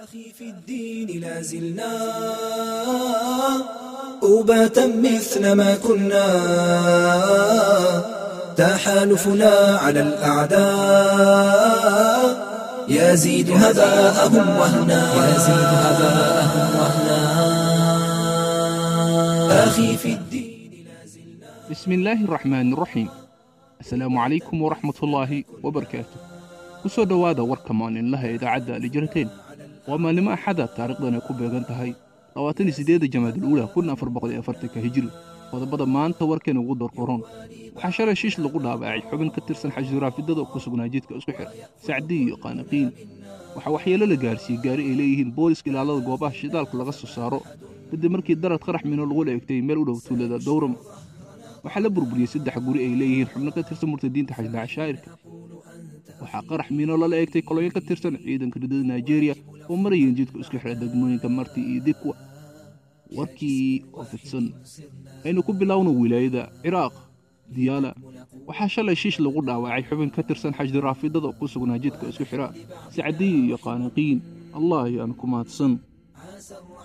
أخي في الدين لا زلنا أوباتا مثل ما كنا. تحالفنا على الأعداء. يزيد هباءهم وهنا. يزيد هباءهم وهنا. أخي في الدين لا زلنا. بسم الله الرحمن الرحيم. asalaamu calaykum waraxmatullaahi wabarakaatu ku soo dhowaada warka maalinlaha ee idaacadda alijirateen waa maalnimo axada taariikhdan ay ku beegan tahay. Labaataniyo siddeedda jamaadul uula kun afar boqol iyo afartanka hijiri qodobada maanta warkeena ugu doorqoron waxaa shalay shiish lagu dhaabacay xubin ka tirsan xashuraafidada ku sugnaa jidka isku xidha sacdii iyo qaanaqiin waxaa waxyeelo la gaarsiiyey gaari ay leeyihiin booliska ilaalada goobaha shidaalka laga soo saaro. Kadib markii darad qarax mino lagula egtay meel u dhow tuulada dowram. Waxaa la burburiyey saddex guri ay leeyihiin xubno ka tirsan murtadiinta xashdaca shaa'irka waxaa qarax miino lala eegtay kolonyo ka tirsan ciidanka ridada naijeeriya oo marayeen jidka isku xidha degmooyinka marti iyo dikwa. Warkii oo fidsan aynu ku bilowno wilaayada ciraaq diyaala waxaa shalay shiish lagu dhaawacay xubin ka tirsan xashdiraafidada ku sugnaa jidka isku xidha sacdiyi iyo qaanaqiin allah ayaan ku mahadsan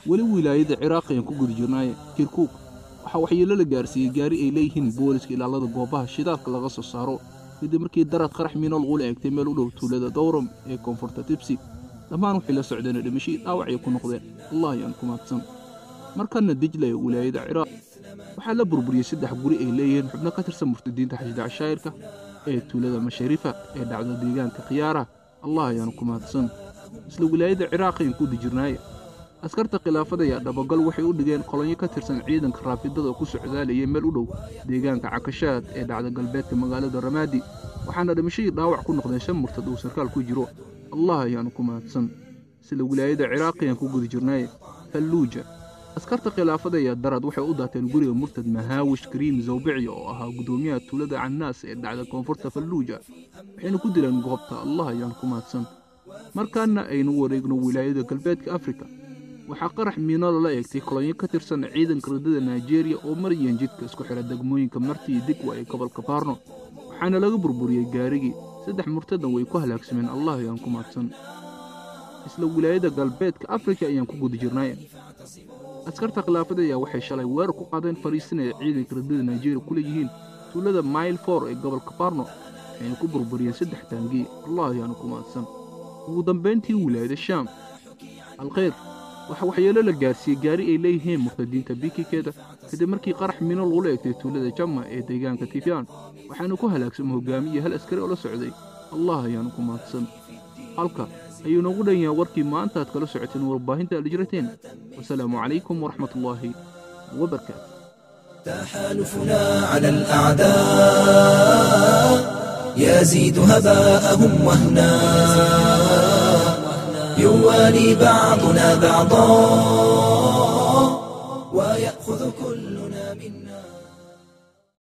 weli wilaayada ciraaq ayaan ku guda jirnaaye kirkuuk waxaa waxyeelo la gaarsiiyey gaari ay leeyihiin booliska ilaalada goobaha shidaalka laga soo saaro kadib markii darad qarax miino lagula eegtay meel u dhow tuulada dowram ee koonfurta tibsi dhammaan waxay la socdeen dhimashii dhaawacay ku noqdeen. Allah ayaan ku mahadsan markana dijla ee wilaayada ciraaq waxaa la burburiyey saddex guri ay leeyihiin xubno ka tirsan murtadiinta xashdaca shaa'irka ee tuulada masharifa ee dhacda deegaanka khiyaara allah ayaan ku mahadsan isla wilaayada ciraaq ayaan ku dijirnaaye askarta khilaafada ayaa dhabagal waxay u dhigeen kolonyo ka tirsan ciidanka raafidada ku socdaalayay meel u dhow deegaanka cakashaad ee dhacda galbeedka magaalada ramaadi waxaana dhimashadii dhaawac ku noqdeen shan murtad uu sarkaal ku jiro. Allah ayaanu ku mahadsan sida wilaayada ciraaq ayaan ku guda jirnaaye falluuja askarta khilaafada ayaa darad waxay u daateen guriga murtad mahaawish kariim zawbici oo ahaa guddoomiyaha tuulada cannaas ee dhacda koonfurta falluuja waxayna ku dileen goobta. Allah ayaan ku mahadsan. Markaana aynu wareegno wilaayada galbeedka afrika waxaa qarax miino lala eegtay kolonyo ka tirsan ciidanka ridada naijeeriya oo marayeen jidka isku xidha degmooyinka marti iyo digwa ee gobolka baarno waxaana laga burburiyey gaarigii. Saddex murtadan way ku halaagsameen allah ayaan ku mahadsan isla wilaayada galbeedka afrika ayaan ku guda jirnay. Askarta khilaafada ayaa waxay shalay weerar ku qaadeen fariisinaya ciidanka ridada naijeeriya ku leeyihiin tuulada mail for ee gobolka baarno waxayna ku burburiyeen saddex taangii. Allah ayaanu ku mahadsan ugu dambayntii wilaayada shaam alkhayr waxaa waxyeelo la gaarsiiyey gaari ay leeyihiin murtadiinta bikikeeda kadib markii qarax mino lagula eegtay tuulada jamma ee deegaanka tifyaan waxaana ku halaagsamay hogaamiye hal askari oo la socday allah ayaanu ku mahadsan halka ayuu noogu dhan yahay warkii maanta aad kala socoteen warbaahinta alijrateen wasalaamu calaykum waraxmatullaahi wabarakaatu تحالفنا على الأعداء يزيد هباءهم وهنا يوالي بعضنا بعضا.